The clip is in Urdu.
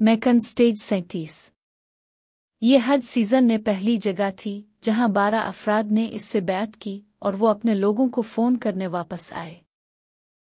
میکن سٹیج سینتیس۔ یہ حج سیزن نے پہلی جگہ تھی جہاں بارہ افراد نے اس سے بیعت کی اور وہ اپنے لوگوں کو فون کرنے واپس آئے۔